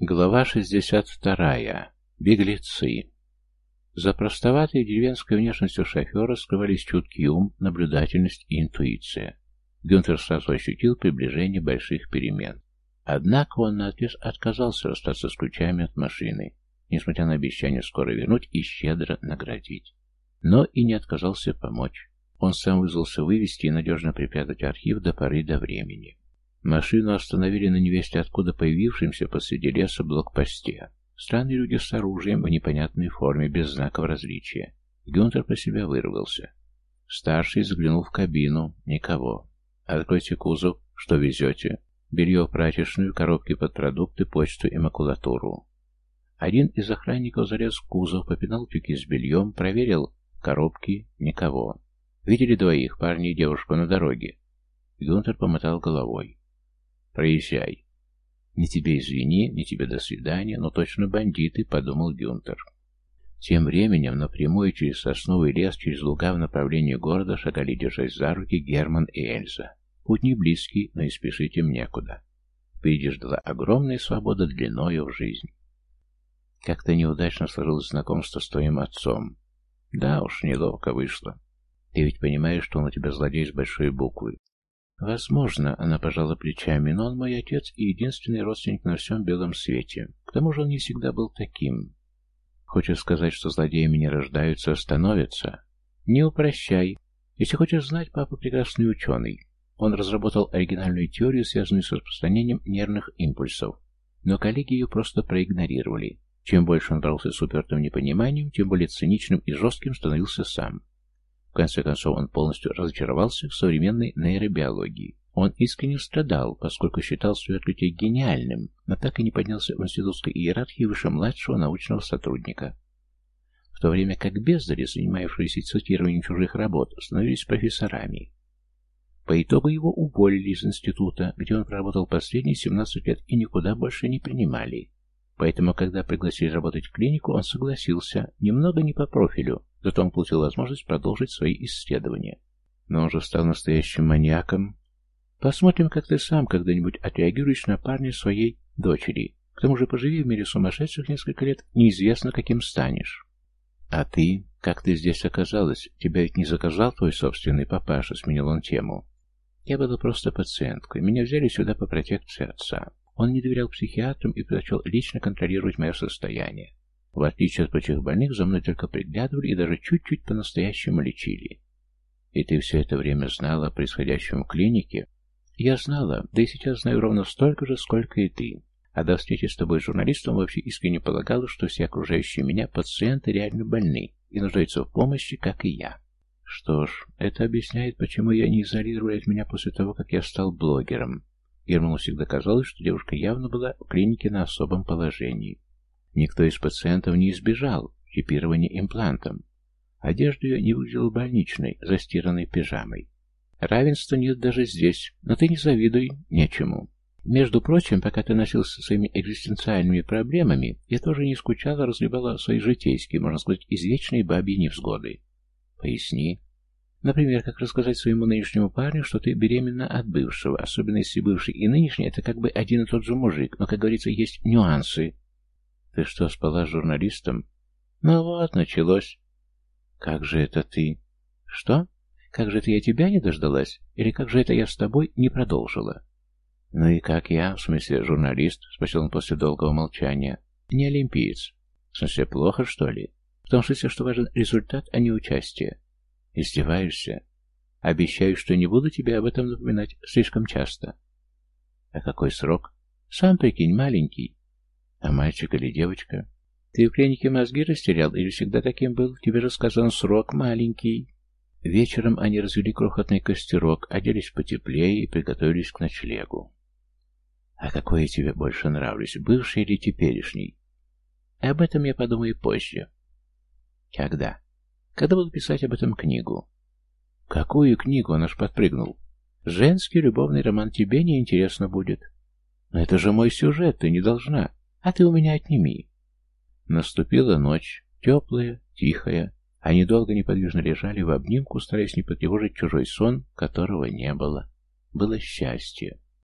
Глава 62. Беглецы. За простоватой деревенской внешностью шофера скрывались чуткий ум, наблюдательность и интуиция. Гюнтер сразу ощутил приближение больших перемен. Однако он наотрез отказался расстаться с ключами от машины, несмотря на обещание скоро вернуть и щедро наградить. Но и не отказался помочь. Он сам вызвался вывести и надежно припрятать архив до поры до времени. Машину остановили на невесте откуда появившемся посреди леса блокпосте. Странные люди с оружием в непонятной форме, без знаков различия. Гюнтер про себя вырвался. Старший заглянул в кабину. Никого. «Откройте кузов. Что везете?» Белье в прачечную, коробки под продукты, почту и макулатуру. Один из охранников залез в кузов, попинал тюки с бельем, проверил коробки. Никого. Видели двоих, парня и девушку, на дороге. Гюнтер помотал головой. Проезжай. Не тебе извини, не тебе до свидания, но точно бандиты, подумал Гюнтер. Тем временем напрямую через сосновый лес, через луга в направлении города шагали, держась за руки, Герман и Эльза. Путь не близкий, но и спешить им некуда. Впереди ждала огромная свобода длиною в жизнь. Как-то неудачно сложилось знакомство с твоим отцом. Да уж, неловко вышло. Ты ведь понимаешь, что он у тебя злодей с большой буквы. Возможно, она пожала плечами, но он мой отец и единственный родственник на всем белом свете. К тому же он не всегда был таким. Хочешь сказать, что злодеями не рождаются, а становятся? Не упрощай. Если хочешь знать, папа прекрасный ученый. Он разработал оригинальную теорию, связанную с распространением нервных импульсов. Но коллеги ее просто проигнорировали. Чем больше он брался с упертым непониманием, тем более циничным и жестким становился сам. Конце концов, он полностью разочаровался в современной нейробиологии. Он искренне страдал, поскольку считал свое открытие гениальным, но так и не поднялся в институтской иерархии выше младшего научного сотрудника. В то время как бездари, занимавшиеся цитированием чужих работ, становились профессорами. По итогу его уволили из института, где он проработал последние 17 лет и никуда больше не принимали. Поэтому, когда пригласили работать в клинику, он согласился, немного не по профилю, зато он получил возможность продолжить свои исследования. Но он же стал настоящим маньяком. Посмотрим, как ты сам когда-нибудь отреагируешь на парня своей дочери. К тому же, поживи в мире сумасшедших несколько лет, неизвестно, каким станешь. А ты? Как ты здесь оказалась? Тебя ведь не заказал твой собственный папаша, сменил он тему. Я была просто пациенткой. Меня взяли сюда по протекции отца. Он не доверял психиатрам и предпочел лично контролировать мое состояние. В отличие от прочих больных, за мной только приглядывали и даже чуть-чуть по-настоящему лечили. И ты все это время знала о происходящем в клинике? Я знала, да и сейчас знаю ровно столько же, сколько и ты. А до встречи с тобой журналистом вообще искренне полагала, что все окружающие меня пациенты реально больны и нуждаются в помощи, как и я. Что ж, это объясняет, почему я не изолировали от меня после того, как я стал блогером. Герману всегда казалось, что девушка явно была в клинике на особом положении. Никто из пациентов не избежал чипирования имплантом. Одежда ее не выглядела больничной, застиранной пижамой. Равенства нет даже здесь, но ты не завидуй нечему. Между прочим, пока ты носился своими экзистенциальными проблемами, я тоже не скучала, разгребала свои житейские, можно сказать, извечные бабьи невзгоды. Поясни. Например, как рассказать своему нынешнему парню, что ты беременна от бывшего, особенно если бывший и нынешний это как бы один и тот же мужик, но, как говорится, есть нюансы. Ты что, спала с журналистом? Ну вот, началось. Как же это ты? Что? Как же это я тебя не дождалась? Или как же это я с тобой не продолжила? Ну и как я, в смысле журналист, спросил он после долгого молчания. Не олимпиец. В смысле, плохо, что ли? В том смысле, что важен результат, а не участие. Издеваешься? Обещаю, что не буду тебе об этом напоминать слишком часто. А какой срок? Сам прикинь, маленький. А мальчик или девочка? Ты в клинике мозги растерял или всегда таким был? Тебе же сказан срок маленький. Вечером они развели крохотный костерок, оделись потеплее и приготовились к ночлегу. А какой я тебе больше нравлюсь, бывший или теперешний? Об этом я подумаю позже. Когда? Когда буду писать об этом книгу? Какую книгу? Он аж подпрыгнул. Женский любовный роман тебе не интересно будет. Но это же мой сюжет, ты не должна. А ты у меня отними. Наступила ночь, теплая, тихая. Они долго неподвижно лежали в обнимку, стараясь не потревожить чужой сон, которого не было. Было счастье.